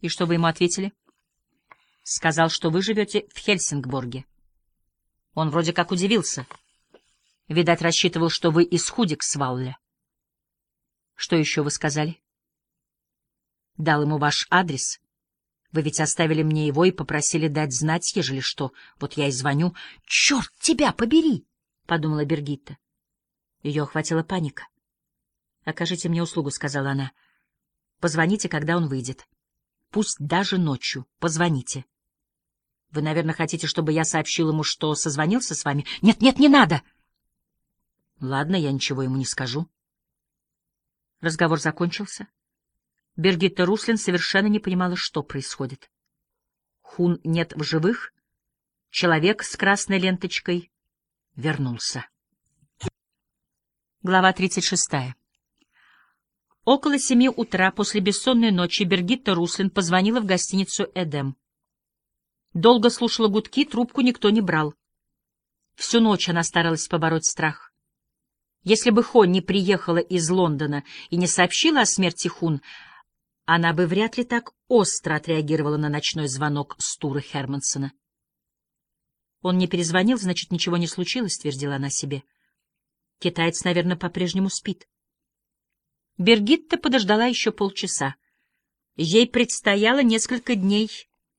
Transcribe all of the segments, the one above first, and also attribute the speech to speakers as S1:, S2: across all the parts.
S1: И что вы ему ответили? Сказал, что вы живете в Хельсингборге. Он вроде как удивился. Видать, рассчитывал, что вы из Худиксвалля. Что еще вы сказали? Дал ему ваш адрес. Вы ведь оставили мне его и попросили дать знать, ежели что. Вот я и звоню. Черт тебя побери! — подумала Бергитта. Ее охватила паника. «Окажите мне услугу», — сказала она. «Позвоните, когда он выйдет. Пусть даже ночью. Позвоните». «Вы, наверное, хотите, чтобы я сообщил ему, что созвонился с вами?» «Нет, нет, не надо!» «Ладно, я ничего ему не скажу». Разговор закончился. Бергитта Руслин совершенно не понимала, что происходит. Хун нет в живых, человек с красной ленточкой вернулся. Глава 36. Около семи утра после бессонной ночи Бергитта Руслин позвонила в гостиницу «Эдем». Долго слушала гудки, трубку никто не брал. Всю ночь она старалась побороть страх. Если бы Хон не приехала из Лондона и не сообщила о смерти Хун, она бы вряд ли так остро отреагировала на ночной звонок Стура Хермансона. Он не перезвонил, значит, ничего не случилось, твердила она себе. Китаец, наверное, по-прежнему спит. Бергитта подождала еще полчаса. Ей предстояло несколько дней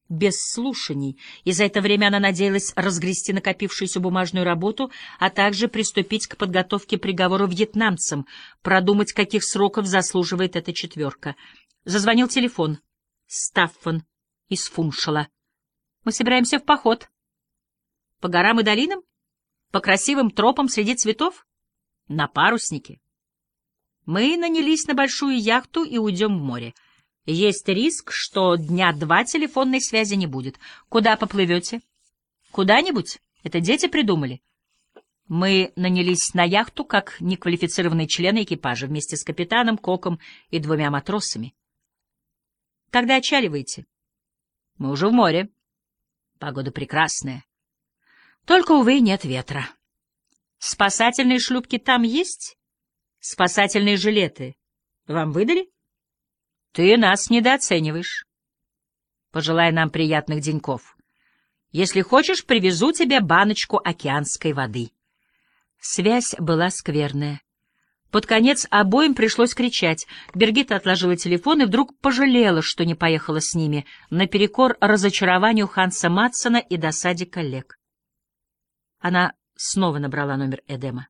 S1: без слушаний, и за это время она надеялась разгрести накопившуюся бумажную работу, а также приступить к подготовке приговора вьетнамцам, продумать, каких сроков заслуживает эта четверка. Зазвонил телефон. Стаффан из Фуншала. «Мы собираемся в поход», по горам и долинам? По красивым тропам среди цветов? На паруснике. Мы нанялись на большую яхту и уйдем в море. Есть риск, что дня два телефонной связи не будет. Куда поплывете? Куда-нибудь? Это дети придумали. Мы нанялись на яхту как неквалифицированные члены экипажа вместе с капитаном, коком и двумя матросами. Когда отчаливаете? Мы уже в море. Погода прекрасная. Только, увы, нет ветра. Спасательные шлюпки там есть? Спасательные жилеты вам выдали? Ты нас недооцениваешь. Пожелай нам приятных деньков. Если хочешь, привезу тебе баночку океанской воды. Связь была скверная. Под конец обоим пришлось кричать. Бергита отложила телефон и вдруг пожалела, что не поехала с ними, наперекор разочарованию Ханса Матсона и досаде коллег. Она снова набрала номер Эдема.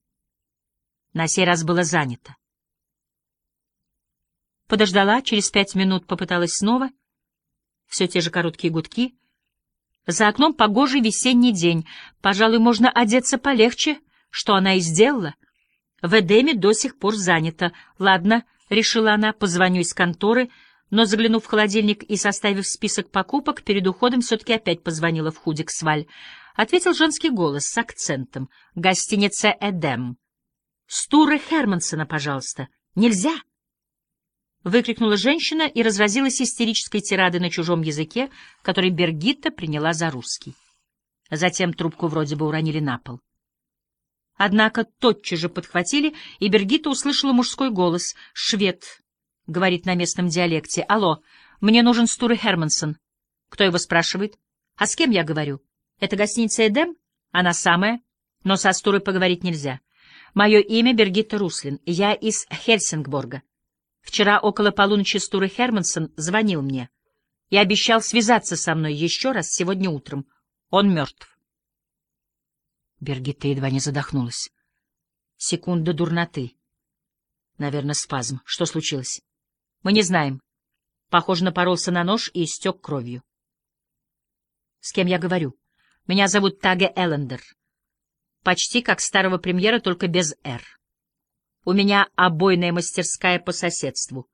S1: На сей раз было занято. Подождала, через пять минут попыталась снова. Все те же короткие гудки. За окном погожий весенний день. Пожалуй, можно одеться полегче, что она и сделала. В Эдеме до сих пор занято. Ладно, — решила она, — позвоню из конторы, но, заглянув в холодильник и составив список покупок, перед уходом все-таки опять позвонила в Худик-Сваль ответил женский голос с акцентом. «Гостиница «Эдем». «Стура Хермансона, пожалуйста. Нельзя!» Выкрикнула женщина и разразилась истерической тирадой на чужом языке, который Бергитта приняла за русский. Затем трубку вроде бы уронили на пол. Однако тотчас же подхватили, и Бергитта услышала мужской голос. «Швед», — говорит на местном диалекте. «Алло, мне нужен Стура Хермансон». «Кто его спрашивает?» «А с кем я говорю?» Это гостиница «Эдем»? Она самая, но со Стурой поговорить нельзя. Мое имя Бергитта Руслин, я из Хельсингборга. Вчера около полуночи Стуры Хермансон звонил мне и обещал связаться со мной еще раз сегодня утром. Он мертв. Бергитта едва не задохнулась. Секунда дурноты. Наверное, спазм. Что случилось? Мы не знаем. Похоже, напоролся на нож и истек кровью. С кем я говорю? Меня зовут Таге Эллендер. Почти как старого премьера, только без «Р». У меня обойная мастерская по соседству.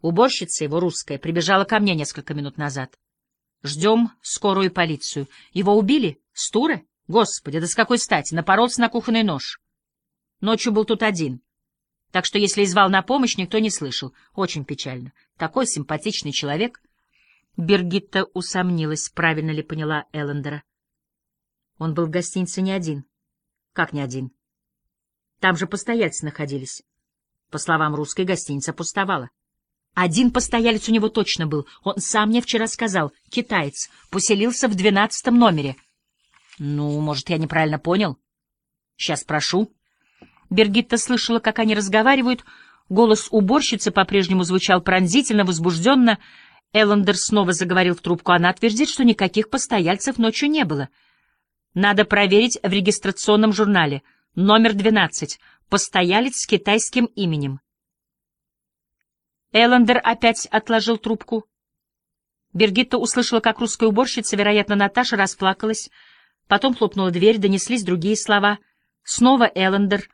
S1: Уборщица его, русская, прибежала ко мне несколько минут назад. Ждем скорую полицию. Его убили? Стура? Господи, да с какой стати? Напоролся на кухонный нож. Ночью был тут один. Так что если и звал на помощь, никто не слышал. Очень печально. Такой симпатичный человек. Бергитта усомнилась, правильно ли поняла Эллендера. Он был в гостинице не один. Как не один? Там же постояльцы находились. По словам русской, гостиница пустовала. Один постоялец у него точно был. Он сам мне вчера сказал. Китаец. Поселился в двенадцатом номере. Ну, может, я неправильно понял? Сейчас прошу. Бергитта слышала, как они разговаривают. Голос уборщицы по-прежнему звучал пронзительно, возбужденно. Эллендер снова заговорил в трубку. Она твердит, что никаких постояльцев ночью не было. Надо проверить в регистрационном журнале. Номер 12. Постоялец с китайским именем. Эллендер опять отложил трубку. Бергитта услышала, как русская уборщица, вероятно, Наташа, расплакалась. Потом хлопнула дверь, донеслись другие слова. Снова Эллендер.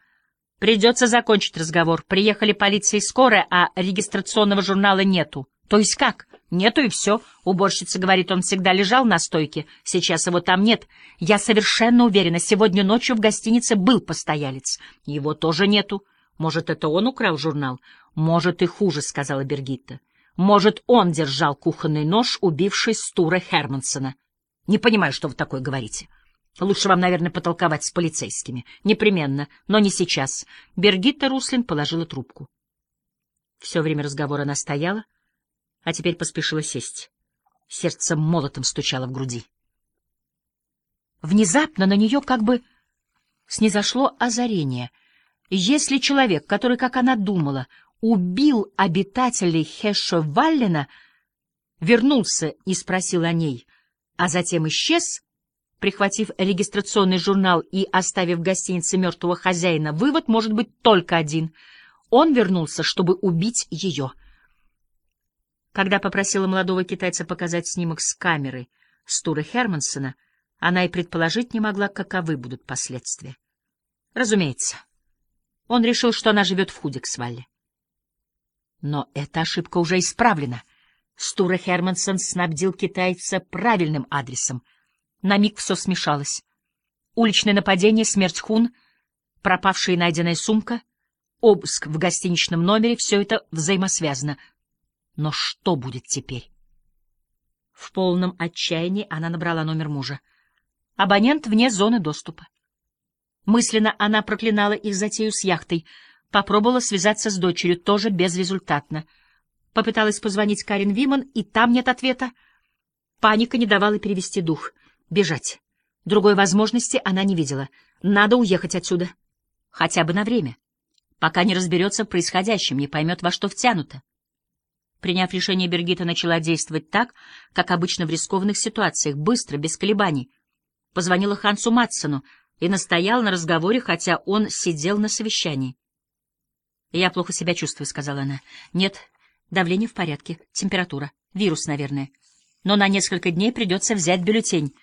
S1: Придется закончить разговор. Приехали полиция и скорая, а регистрационного журнала нету. То есть как? Нету и все. Уборщица говорит, он всегда лежал на стойке. Сейчас его там нет. Я совершенно уверена, сегодня ночью в гостинице был постоялец. Его тоже нету. Может, это он украл журнал? Может, и хуже, — сказала Бергитта. Может, он держал кухонный нож, убивший Стура Хермансона. Не понимаю, что вы такое говорите. Лучше вам, наверное, потолковать с полицейскими. Непременно, но не сейчас. Бергитта Руслин положила трубку. Все время разговора она стояла, а теперь поспешила сесть. Сердце молотом стучало в груди. Внезапно на нее как бы снизошло озарение. Если человек, который, как она думала, убил обитателей Хешо-Валлена, вернулся и спросил о ней, а затем исчез, прихватив регистрационный журнал и оставив в гостинице мертвого хозяина, вывод может быть только один. Он вернулся, чтобы убить ее — когда попросила молодого китайца показать снимок с камеры Стура Хермансона, она и предположить не могла, каковы будут последствия. Разумеется, он решил, что она живет в Худиксвалле. Но эта ошибка уже исправлена. Стура Хермансон снабдил китайца правильным адресом. На миг все смешалось. Уличное нападение, смерть Хун, пропавшая и найденная сумка, обыск в гостиничном номере — все это взаимосвязано — но что будет теперь? В полном отчаянии она набрала номер мужа. Абонент вне зоны доступа. Мысленно она проклинала их затею с яхтой, попробовала связаться с дочерью, тоже безрезультатно. Попыталась позвонить Карен Виман, и там нет ответа. Паника не давала перевести дух. Бежать. Другой возможности она не видела. Надо уехать отсюда. Хотя бы на время. Пока не разберется в происходящем, не поймет, во что втянуто. Приняв решение, Бергита начала действовать так, как обычно в рискованных ситуациях, быстро, без колебаний. Позвонила Хансу Матсону и настояла на разговоре, хотя он сидел на совещании. «Я плохо себя чувствую», — сказала она. «Нет, давление в порядке, температура, вирус, наверное. Но на несколько дней придется взять бюллетень».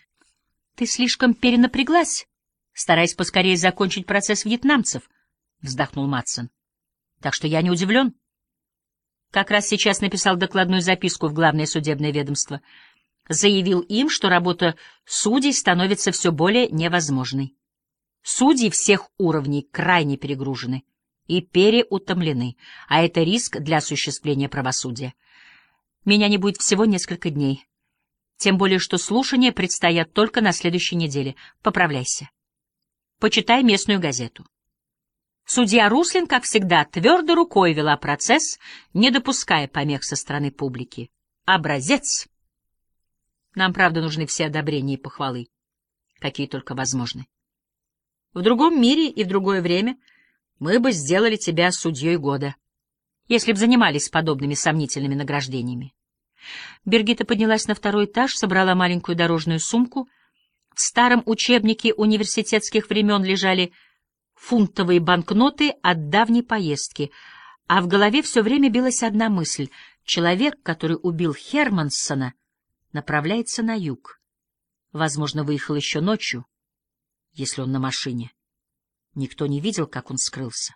S1: «Ты слишком перенапряглась, стараясь поскорее закончить процесс вьетнамцев», — вздохнул Матсон. «Так что я не удивлен». Как раз сейчас написал докладную записку в главное судебное ведомство. Заявил им, что работа судей становится все более невозможной. Судьи всех уровней крайне перегружены и переутомлены, а это риск для осуществления правосудия. Меня не будет всего несколько дней. Тем более, что слушания предстоят только на следующей неделе. Поправляйся. Почитай местную газету. Судья Руслин, как всегда, твердой рукой вела процесс, не допуская помех со стороны публики. Образец. Нам, правда, нужны все одобрения и похвалы, какие только возможны. В другом мире и в другое время мы бы сделали тебя судьей года, если б занимались подобными сомнительными награждениями. Бергита поднялась на второй этаж, собрала маленькую дорожную сумку. В старом учебнике университетских времен лежали фунтовые банкноты от давней поездки, а в голове все время билась одна мысль — человек, который убил Хермансона, направляется на юг. Возможно, выехал еще ночью, если он на машине. Никто не видел, как он скрылся.